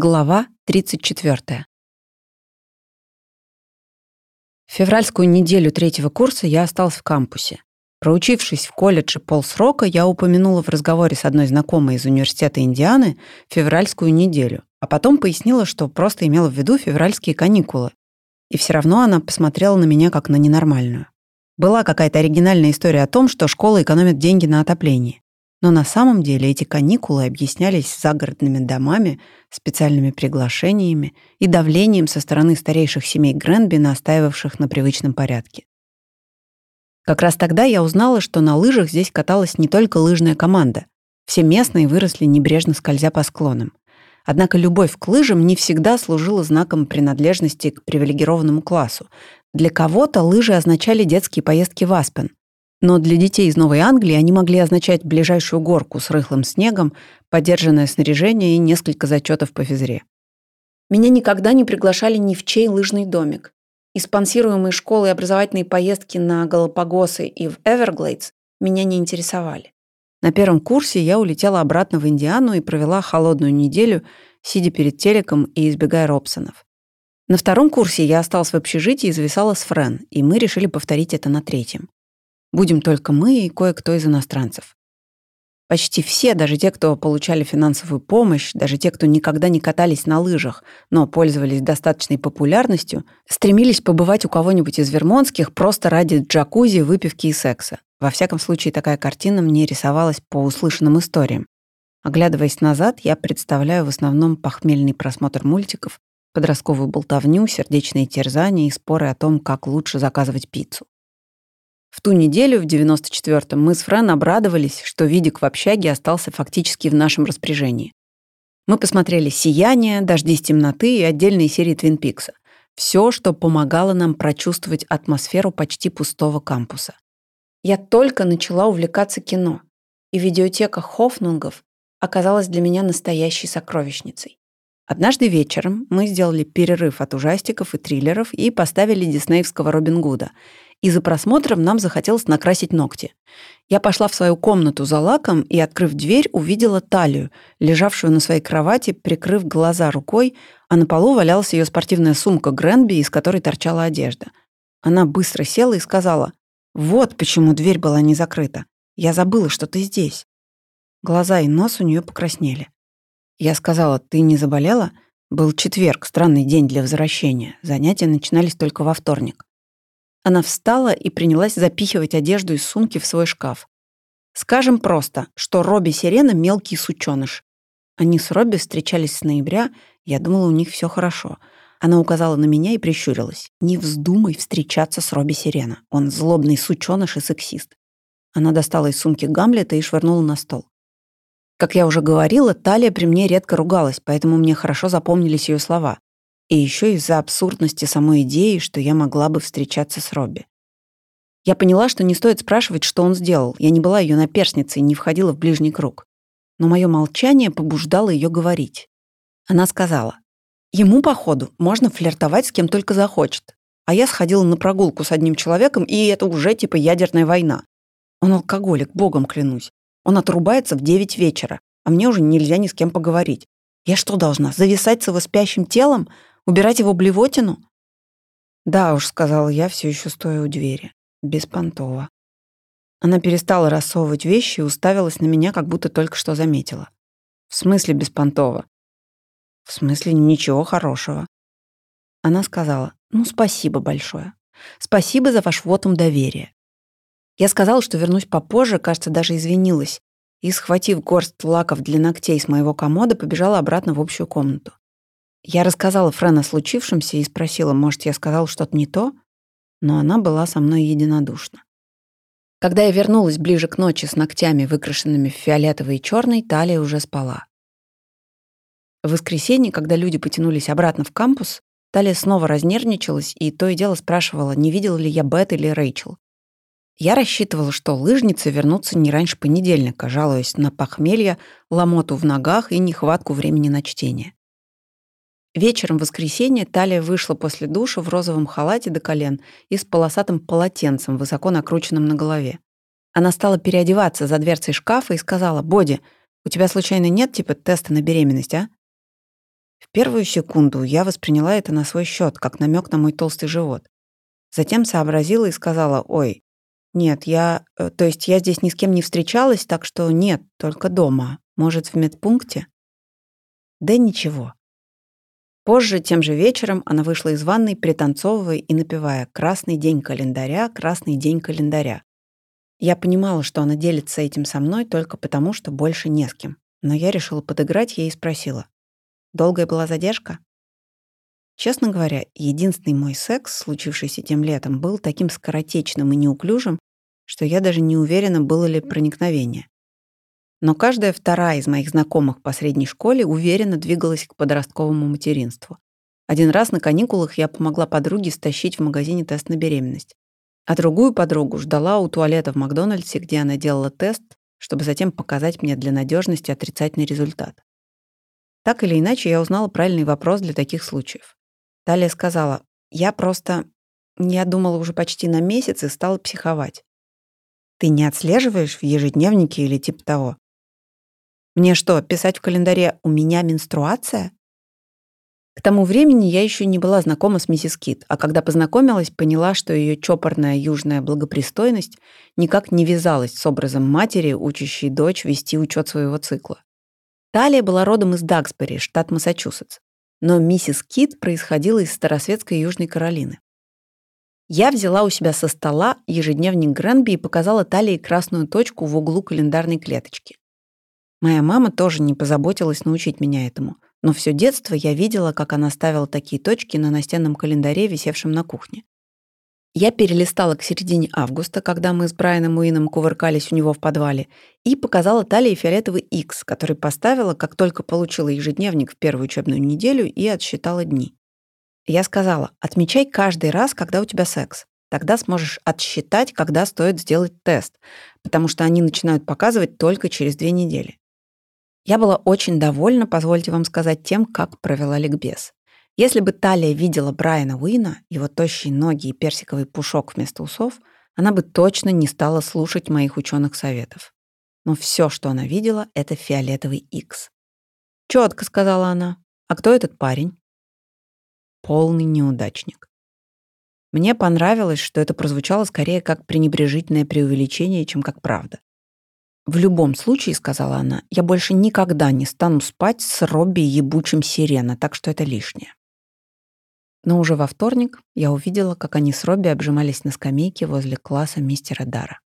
Глава 34. В февральскую неделю третьего курса я осталась в кампусе. Проучившись в колледже полсрока, я упомянула в разговоре с одной знакомой из университета Индианы февральскую неделю, а потом пояснила, что просто имела в виду февральские каникулы. И все равно она посмотрела на меня как на ненормальную. Была какая-то оригинальная история о том, что школа экономит деньги на отоплении. Но на самом деле эти каникулы объяснялись загородными домами, специальными приглашениями и давлением со стороны старейших семей Гренби, настаивавших на привычном порядке. Как раз тогда я узнала, что на лыжах здесь каталась не только лыжная команда. Все местные выросли небрежно скользя по склонам. Однако любовь к лыжам не всегда служила знаком принадлежности к привилегированному классу. Для кого-то лыжи означали детские поездки в Аспен, но для детей из Новой Англии они могли означать ближайшую горку с рыхлым снегом, поддержанное снаряжение и несколько зачетов по физре. Меня никогда не приглашали ни в чей лыжный домик. И спонсируемые школы и образовательные поездки на Галапагосы и в Эверглейдс меня не интересовали. На первом курсе я улетела обратно в Индиану и провела холодную неделю, сидя перед телеком и избегая Робсонов. На втором курсе я осталась в общежитии и зависала с Френ, и мы решили повторить это на третьем. Будем только мы и кое-кто из иностранцев. Почти все, даже те, кто получали финансовую помощь, даже те, кто никогда не катались на лыжах, но пользовались достаточной популярностью, стремились побывать у кого-нибудь из вермонтских просто ради джакузи, выпивки и секса. Во всяком случае, такая картина мне рисовалась по услышанным историям. Оглядываясь назад, я представляю в основном похмельный просмотр мультиков, подростковую болтовню, сердечные терзания и споры о том, как лучше заказывать пиццу. В ту неделю, в 94-м, мы с Френ обрадовались, что видик в общаге остался фактически в нашем распоряжении. Мы посмотрели «Сияние», «Дожди с темноты» и отдельные серии «Твин Пикса». Все, что помогало нам прочувствовать атмосферу почти пустого кампуса. Я только начала увлекаться кино, и видеотека Хофнунгов оказалась для меня настоящей сокровищницей. Однажды вечером мы сделали перерыв от ужастиков и триллеров и поставили диснеевского Робин Гуда — и за просмотром нам захотелось накрасить ногти. Я пошла в свою комнату за лаком и, открыв дверь, увидела талию, лежавшую на своей кровати, прикрыв глаза рукой, а на полу валялась ее спортивная сумка Гренби, из которой торчала одежда. Она быстро села и сказала, «Вот почему дверь была не закрыта. Я забыла, что ты здесь». Глаза и нос у нее покраснели. Я сказала, «Ты не заболела?» Был четверг, странный день для возвращения. Занятия начинались только во вторник. Она встала и принялась запихивать одежду из сумки в свой шкаф. Скажем просто, что Робби Сирена — мелкий сучёныш. Они с Робби встречались с ноября, я думала, у них все хорошо. Она указала на меня и прищурилась. «Не вздумай встречаться с Робби Сирена. Он злобный сучёныш и сексист». Она достала из сумки Гамлета и швырнула на стол. Как я уже говорила, Талия при мне редко ругалась, поэтому мне хорошо запомнились ее слова. И еще из-за абсурдности самой идеи, что я могла бы встречаться с Робби. Я поняла, что не стоит спрашивать, что он сделал. Я не была ее наперсницей не входила в ближний круг. Но мое молчание побуждало ее говорить. Она сказала, «Ему, походу, можно флиртовать с кем только захочет. А я сходила на прогулку с одним человеком, и это уже типа ядерная война. Он алкоголик, богом клянусь. Он отрубается в девять вечера, а мне уже нельзя ни с кем поговорить. Я что должна, зависать с его спящим телом? Убирать его блевотину? Да уж, сказала я, все еще стоя у двери. Беспонтово. Она перестала рассовывать вещи и уставилась на меня, как будто только что заметила. В смысле беспонтово? В смысле ничего хорошего. Она сказала, ну спасибо большое. Спасибо за ваш вотум доверия. Я сказала, что вернусь попозже, кажется, даже извинилась, и, схватив горсть лаков для ногтей с моего комода, побежала обратно в общую комнату. Я рассказала Френ о случившемся и спросила, может, я сказал что-то не то, но она была со мной единодушна. Когда я вернулась ближе к ночи с ногтями, выкрашенными в фиолетовый и черный, Талия уже спала. В воскресенье, когда люди потянулись обратно в кампус, Талия снова разнервничалась и то и дело спрашивала, не видел ли я Бет или Рэйчел. Я рассчитывала, что лыжницы вернутся не раньше понедельника, жалуясь на похмелье, ломоту в ногах и нехватку времени на чтение. Вечером в воскресенье Талия вышла после душа в розовом халате до колен и с полосатым полотенцем, высоко накрученным на голове. Она стала переодеваться за дверцей шкафа и сказала, «Боди, у тебя случайно нет типа теста на беременность, а?» В первую секунду я восприняла это на свой счет, как намек на мой толстый живот. Затем сообразила и сказала, ой, нет, я... Э, то есть я здесь ни с кем не встречалась, так что нет, только дома. Может, в медпункте? Да ничего. Позже, тем же вечером, она вышла из ванной, пританцовывая и напевая «Красный день календаря, красный день календаря». Я понимала, что она делится этим со мной только потому, что больше не с кем. Но я решила подыграть ей и спросила. «Долгая была задержка?» Честно говоря, единственный мой секс, случившийся тем летом, был таким скоротечным и неуклюжим, что я даже не уверена, было ли проникновение. Но каждая вторая из моих знакомых по средней школе уверенно двигалась к подростковому материнству. Один раз на каникулах я помогла подруге стащить в магазине тест на беременность. А другую подругу ждала у туалета в Макдональдсе, где она делала тест, чтобы затем показать мне для надежности отрицательный результат. Так или иначе, я узнала правильный вопрос для таких случаев. Талия сказала, я просто... Я думала уже почти на месяц и стала психовать. Ты не отслеживаешь в ежедневнике или типа того? Мне что, писать в календаре «у меня менструация»? К тому времени я еще не была знакома с миссис Кит, а когда познакомилась, поняла, что ее чопорная южная благопристойность никак не вязалась с образом матери, учащей дочь вести учет своего цикла. Талия была родом из Даксбери, штат Массачусетс но миссис Кит происходила из старосветской Южной Каролины. Я взяла у себя со стола ежедневник Гренби и показала Талии красную точку в углу календарной клеточки. Моя мама тоже не позаботилась научить меня этому, но все детство я видела, как она ставила такие точки на настенном календаре, висевшем на кухне. Я перелистала к середине августа, когда мы с Брайаном Уином кувыркались у него в подвале, и показала Талии фиолетовый X, который поставила, как только получила ежедневник в первую учебную неделю и отсчитала дни. Я сказала, отмечай каждый раз, когда у тебя секс. Тогда сможешь отсчитать, когда стоит сделать тест, потому что они начинают показывать только через две недели. Я была очень довольна, позвольте вам сказать, тем, как провела ликбез. Если бы Талия видела Брайана Уина, его тощие ноги и персиковый пушок вместо усов, она бы точно не стала слушать моих ученых советов. Но все, что она видела, это фиолетовый X. Четко, сказала она. А кто этот парень? Полный неудачник. Мне понравилось, что это прозвучало скорее как пренебрежительное преувеличение, чем как правда. «В любом случае, — сказала она, — я больше никогда не стану спать с Робби ебучим сирена, так что это лишнее». Но уже во вторник я увидела, как они с Робби обжимались на скамейке возле класса мистера Дара.